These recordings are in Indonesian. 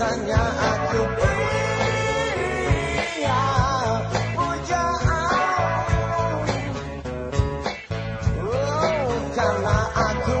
rasanya aku iya pujaan oh, karena aku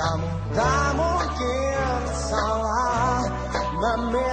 cầm ta muốn tak mungkin salah memilih